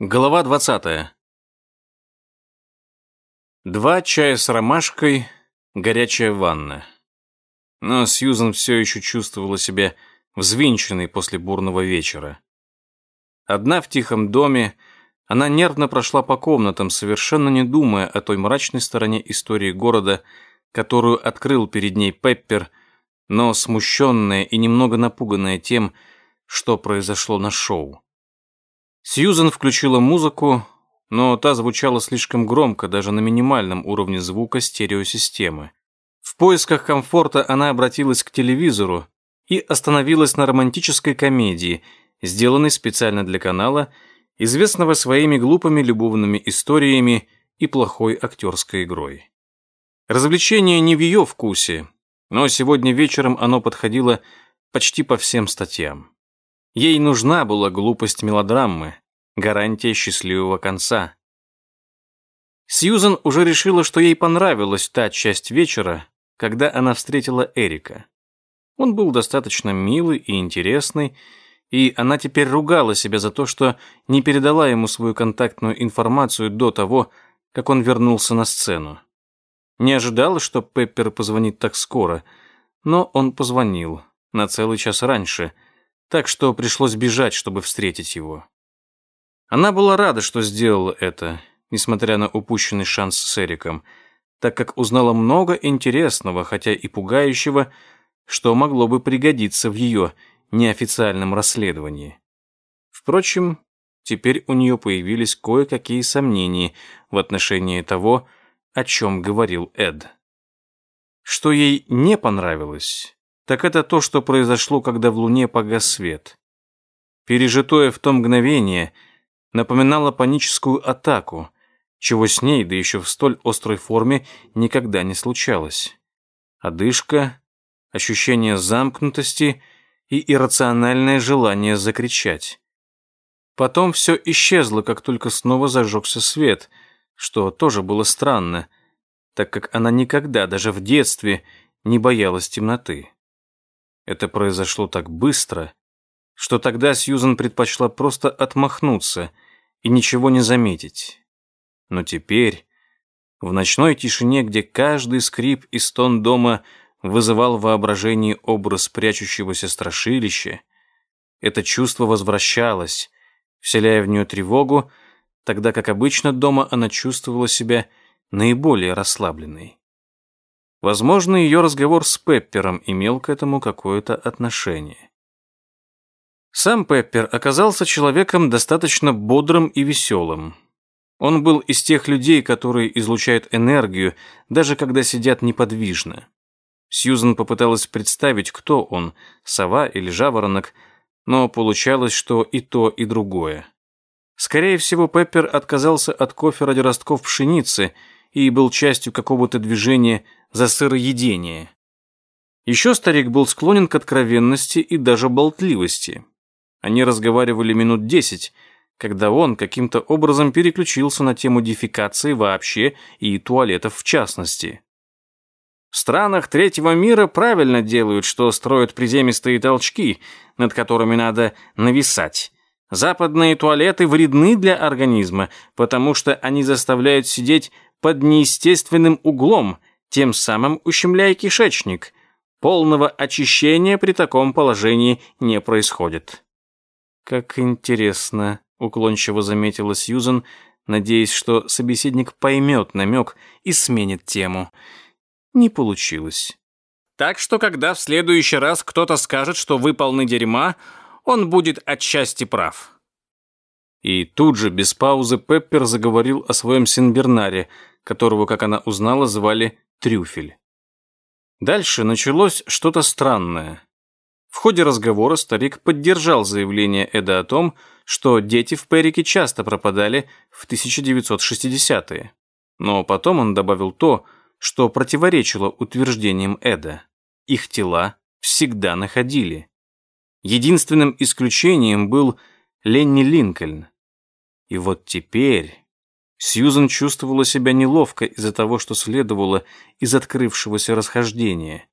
Глава 20. Два чая с ромашкой, горячая ванна. Но Сьюзан все еще чувствовала себя взвинченной после бурного вечера. Одна в тихом доме, она нервно прошла по комнатам, совершенно не думая о той мрачной стороне истории города, которую открыл перед ней Пеппер, но смущенная и немного напуганная тем, что произошло на шоу. Сьюзен включила музыку, но та звучала слишком громко даже на минимальном уровне звука стереосистемы. В поисках комфорта она обратилась к телевизору и остановилась на романтической комедии, сделанной специально для канала, известного своими глупыми любовными историями и плохой актерской игрой. Развлечение не в ее вкусе, но сегодня вечером оно подходило почти по всем статьям. Ей нужна была глупость мелодрамы, гарантия счастливого конца. Сьюзен уже решила, что ей понравилась та часть вечера, когда она встретила Эрика. Он был достаточно милый и интересный, и она теперь ругала себя за то, что не передала ему свою контактную информацию до того, как он вернулся на сцену. Не ожидала, что Пеппер позвонит так скоро, но он позвонил на целый час раньше – так что пришлось бежать, чтобы встретить его. Она была рада, что сделала это, несмотря на упущенный шанс с Эриком, так как узнала много интересного, хотя и пугающего, что могло бы пригодиться в ее неофициальном расследовании. Впрочем, теперь у нее появились кое-какие сомнения в отношении того, о чем говорил Эд. Что ей не понравилось, так это то, что произошло, когда в Луне погас свет. Пережитое в то мгновение напоминало паническую атаку, чего с ней, да еще в столь острой форме, никогда не случалось. Одышка, ощущение замкнутости и иррациональное желание закричать. Потом все исчезло, как только снова зажегся свет, что тоже было странно, так как она никогда, даже в детстве, не боялась темноты. Это произошло так быстро, что тогда Сьюзан предпочла просто отмахнуться и ничего не заметить. Но теперь, в ночной тишине, где каждый скрип и стон дома вызывал в воображении образ прячущегося страшилища, это чувство возвращалось, вселяя в нее тревогу, тогда как обычно дома она чувствовала себя наиболее расслабленной. Возможно, ее разговор с Пеппером имел к этому какое-то отношение. Сам Пеппер оказался человеком достаточно бодрым и веселым. Он был из тех людей, которые излучают энергию, даже когда сидят неподвижно. Сьюзен попыталась представить, кто он, сова или жаворонок, но получалось, что и то, и другое. Скорее всего, Пеппер отказался от кофе ради ростков пшеницы и был частью какого-то движения за сыроедение. Еще старик был склонен к откровенности и даже болтливости. Они разговаривали минут десять, когда он каким-то образом переключился на тему дефекации вообще и туалетов в частности. В странах третьего мира правильно делают, что строят приземистые толчки, над которыми надо нависать. Западные туалеты вредны для организма, потому что они заставляют сидеть под неестественным углом, тем самым ущемляя кишечник. Полного очищения при таком положении не происходит. «Как интересно», — уклончиво заметила Сьюзен, надеясь, что собеседник поймет намек и сменит тему. Не получилось. «Так что, когда в следующий раз кто-то скажет, что вы полны дерьма, он будет отчасти прав». И тут же, без паузы, Пеппер заговорил о своем Синбернаре, которого, как она узнала, звали Трюфель. Дальше началось что-то странное. В ходе разговора старик поддержал заявление Эда о том, что дети в Перике часто пропадали в 1960-е. Но потом он добавил то, что противоречило утверждениям Эда. Их тела всегда находили. Единственным исключением был Ленни Линкольн. И вот теперь Сьюзен чувствовала себя неловко из-за того, что следовало из открывшегося расхождения.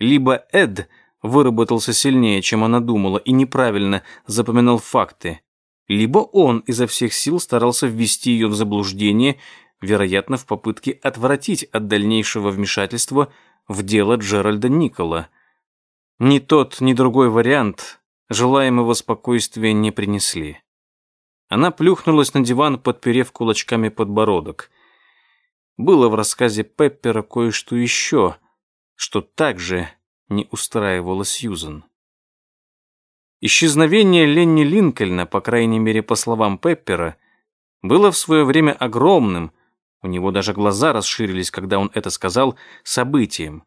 Либо Эд выработался сильнее, чем она думала, и неправильно запоминал факты, либо он изо всех сил старался ввести ее в заблуждение, вероятно, в попытке отвратить от дальнейшего вмешательства в дело Джеральда Никола. Ни тот, ни другой вариант желаемого спокойствия не принесли. Она плюхнулась на диван, подперев кулачками подбородок. Было в рассказе Пеппера кое-что еще, что также не устраивало Сьюзен. Исчезновение Ленни Линкольна, по крайней мере, по словам Пеппера, было в свое время огромным, у него даже глаза расширились, когда он это сказал, событием.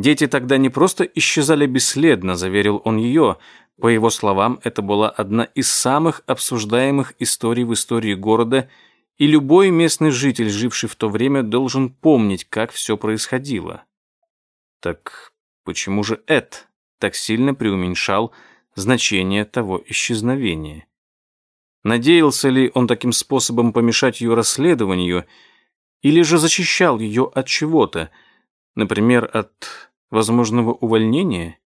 Дети тогда не просто исчезали бесследно, заверил он ее. По его словам, это была одна из самых обсуждаемых историй в истории города, и любой местный житель, живший в то время, должен помнить, как все происходило. Так почему же Эд так сильно преуменьшал значение того исчезновения? Надеялся ли он таким способом помешать ее расследованию, или же защищал ее от чего-то, например, от возможного увольнения?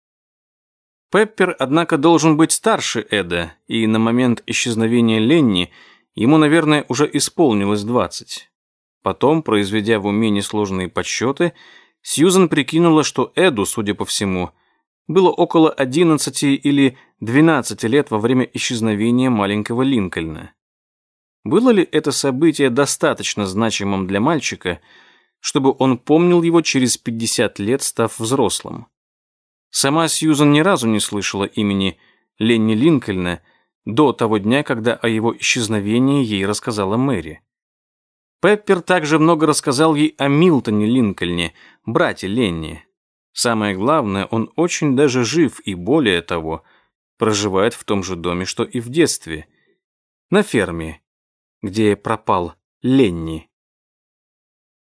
Пеппер, однако, должен быть старше Эда, и на момент исчезновения Ленни ему, наверное, уже исполнилось двадцать. Потом, произведя в уме несложные подсчеты, Сьюзан прикинула, что Эду, судя по всему, было около одиннадцати или двенадцати лет во время исчезновения маленького Линкольна. Было ли это событие достаточно значимым для мальчика, чтобы он помнил его через 50 лет, став взрослым. Сама Сьюзан ни разу не слышала имени Ленни Линкольна до того дня, когда о его исчезновении ей рассказала Мэри. Пеппер также много рассказал ей о Милтоне Линкольне, брате Ленни. Самое главное, он очень даже жив и, более того, проживает в том же доме, что и в детстве, на ферме, где пропал Ленни.